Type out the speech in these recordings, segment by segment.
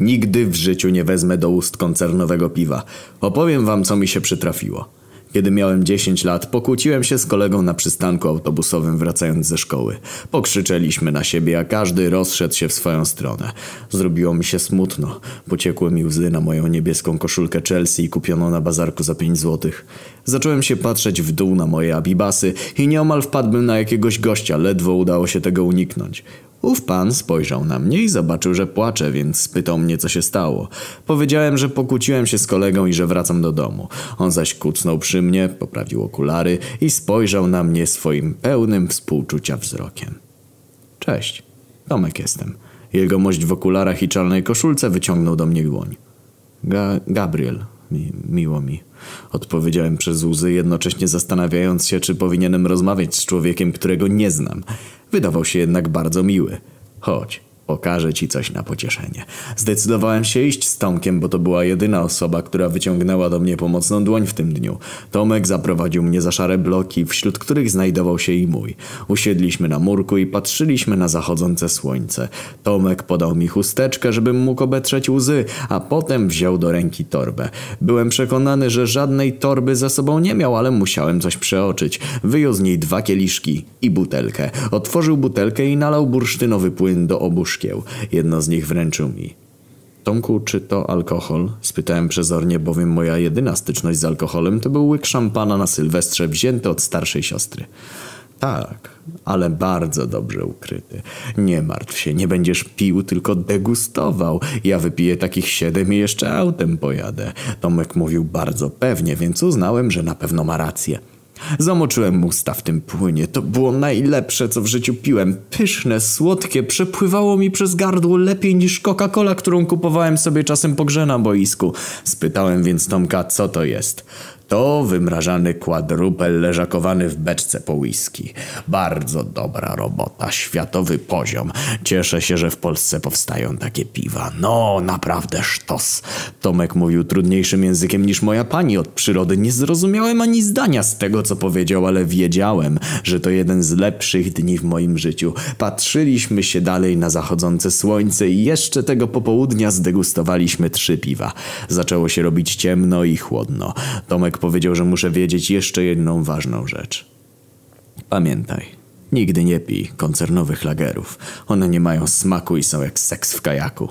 Nigdy w życiu nie wezmę do ust koncernowego piwa. Opowiem wam, co mi się przytrafiło. Kiedy miałem 10 lat, pokłóciłem się z kolegą na przystanku autobusowym wracając ze szkoły. Pokrzyczeliśmy na siebie, a każdy rozszedł się w swoją stronę. Zrobiło mi się smutno. Pociekły mi łzy na moją niebieską koszulkę Chelsea kupioną na bazarku za 5 złotych. Zacząłem się patrzeć w dół na moje abibasy i nieomal wpadłbym na jakiegoś gościa, ledwo udało się tego uniknąć. Ów pan spojrzał na mnie i zobaczył, że płaczę, więc spytał mnie, co się stało. Powiedziałem, że pokłóciłem się z kolegą i że wracam do domu. On zaś kucnął przy mnie, poprawił okulary i spojrzał na mnie swoim pełnym współczucia wzrokiem. Cześć, Tomek jestem. Jego mość w okularach i czarnej koszulce wyciągnął do mnie dłoń. Ga Gabriel, mi miło mi. Odpowiedziałem przez łzy, jednocześnie zastanawiając się, czy powinienem rozmawiać z człowiekiem, którego nie znam. Wydawał się jednak bardzo miły. Chodź, pokażę ci coś na pocieszenie. Zdecydowałem się iść z Tomkiem, bo to była jedyna osoba, która wyciągnęła do mnie pomocną dłoń w tym dniu. Tomek zaprowadził mnie za szare bloki, wśród których znajdował się i mój. Usiedliśmy na murku i patrzyliśmy na zachodzące słońce. Tomek podał mi chusteczkę, żebym mógł obetrzeć łzy, a potem wziął do ręki torbę. Byłem przekonany, że żadnej torby ze sobą nie miał, ale musiałem coś przeoczyć. Wyjął z niej dwa kieliszki i butelkę. Otworzył butelkę i nalał bursztynowy płyn do obu szkieł. Jedno z nich wręczył mi. Tomku, czy to alkohol? Spytałem przezornie, bowiem moja jedyna styczność z alkoholem to był łyk szampana na Sylwestrze wzięty od starszej siostry. Tak, ale bardzo dobrze ukryty. Nie martw się, nie będziesz pił, tylko degustował. Ja wypiję takich siedem i jeszcze autem pojadę. Tomek mówił bardzo pewnie, więc uznałem, że na pewno ma rację. Zamoczyłem usta w tym płynie. To było najlepsze, co w życiu piłem. Pyszne, słodkie, przepływało mi przez gardło lepiej niż Coca-Cola, którą kupowałem sobie czasem po grze na boisku. Spytałem więc Tomka, co to jest. To wymrażany kwadrupel leżakowany w beczce po whisky. Bardzo dobra robota, światowy poziom. Cieszę się, że w Polsce powstają takie piwa. No, naprawdę sztos. Tomek mówił trudniejszym językiem niż moja pani od przyrody. Nie zrozumiałem ani zdania z tego, co powiedział, ale wiedziałem, że to jeden z lepszych dni w moim życiu. Patrzyliśmy się dalej na zachodzące słońce i jeszcze tego popołudnia zdegustowaliśmy trzy piwa. Zaczęło się robić ciemno i chłodno. Tomek powiedział, że muszę wiedzieć jeszcze jedną ważną rzecz. Pamiętaj, nigdy nie pij koncernowych lagerów. One nie mają smaku i są jak seks w kajaku.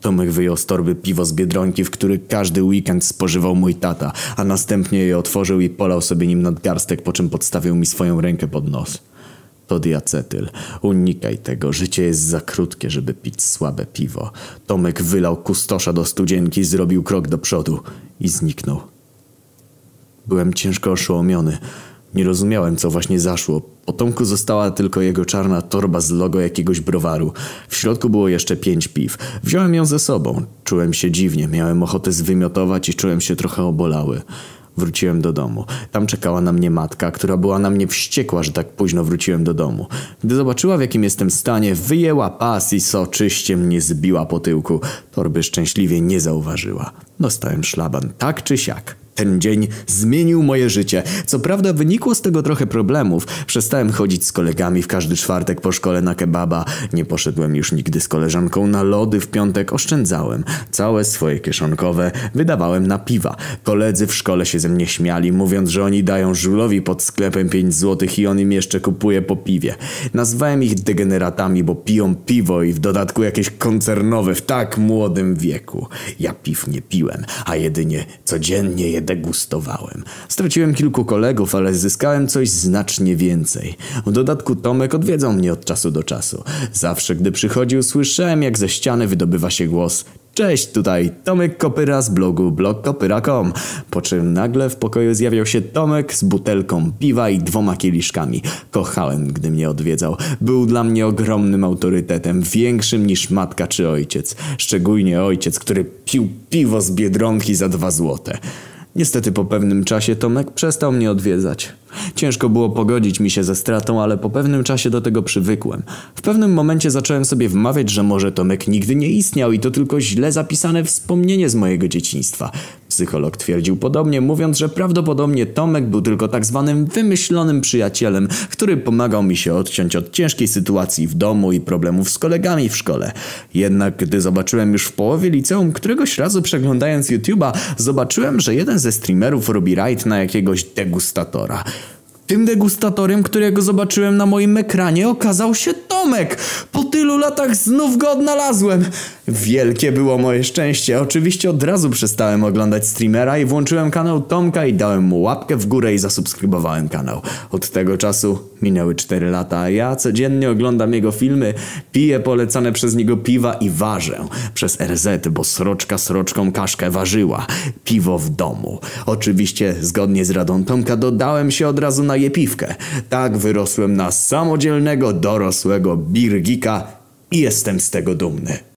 Tomek wyjął z torby piwo z Biedronki, w który każdy weekend spożywał mój tata, a następnie je otworzył i polał sobie nim nadgarstek, po czym podstawił mi swoją rękę pod nos. To diacetyl. Unikaj tego. Życie jest za krótkie, żeby pić słabe piwo. Tomek wylał kustosza do studzienki, zrobił krok do przodu i zniknął. Byłem ciężko oszołomiony. Nie rozumiałem, co właśnie zaszło. Po Tomku została tylko jego czarna torba z logo jakiegoś browaru. W środku było jeszcze pięć piw. Wziąłem ją ze sobą. Czułem się dziwnie, miałem ochotę zwymiotować i czułem się trochę obolały. Wróciłem do domu. Tam czekała na mnie matka, która była na mnie wściekła, że tak późno wróciłem do domu. Gdy zobaczyła w jakim jestem stanie, wyjęła pas i soczyście mnie zbiła po tyłku. Torby szczęśliwie nie zauważyła. Dostałem szlaban, tak czy siak. Ten dzień zmienił moje życie. Co prawda wynikło z tego trochę problemów. Przestałem chodzić z kolegami w każdy czwartek po szkole na kebaba. Nie poszedłem już nigdy z koleżanką na lody w piątek. Oszczędzałem. Całe swoje kieszonkowe wydawałem na piwa. Koledzy w szkole się ze mnie śmiali, mówiąc, że oni dają żulowi pod sklepem 5 złotych i on im jeszcze kupuje po piwie. Nazwałem ich degeneratami, bo piją piwo i w dodatku jakieś koncernowe w tak młodym wieku. Ja piw nie piłem, a jedynie codziennie je degustowałem. Straciłem kilku kolegów, ale zyskałem coś znacznie więcej. W dodatku Tomek odwiedzał mnie od czasu do czasu. Zawsze, gdy przychodził, słyszałem, jak ze ściany wydobywa się głos Cześć, tutaj Tomek Kopyra z blogu blogkopyra.com Po czym nagle w pokoju zjawiał się Tomek z butelką piwa i dwoma kieliszkami. Kochałem, gdy mnie odwiedzał. Był dla mnie ogromnym autorytetem, większym niż matka czy ojciec. Szczególnie ojciec, który pił piwo z Biedronki za dwa złote. Niestety po pewnym czasie Tomek przestał mnie odwiedzać. Ciężko było pogodzić mi się ze stratą, ale po pewnym czasie do tego przywykłem. W pewnym momencie zacząłem sobie wmawiać, że może Tomek nigdy nie istniał i to tylko źle zapisane wspomnienie z mojego dzieciństwa. Psycholog twierdził podobnie, mówiąc, że prawdopodobnie Tomek był tylko tak zwanym wymyślonym przyjacielem, który pomagał mi się odciąć od ciężkiej sytuacji w domu i problemów z kolegami w szkole. Jednak gdy zobaczyłem już w połowie liceum, któregoś razu przeglądając YouTube'a, zobaczyłem, że jeden ze streamerów robi raid na jakiegoś degustatora. Tym degustatorem, którego zobaczyłem na moim ekranie, okazał się Tomek. Po tylu latach znów go odnalazłem. Wielkie było moje szczęście. Oczywiście od razu przestałem oglądać streamera i włączyłem kanał Tomka i dałem mu łapkę w górę i zasubskrybowałem kanał. Od tego czasu minęły 4 lata, a ja codziennie oglądam jego filmy, piję polecane przez niego piwa i ważę. Przez RZ, bo sroczka sroczką kaszkę ważyła. Piwo w domu. Oczywiście, zgodnie z radą Tomka, dodałem się od razu na jepiwkę. Tak wyrosłem na samodzielnego, dorosłego birgika i jestem z tego dumny.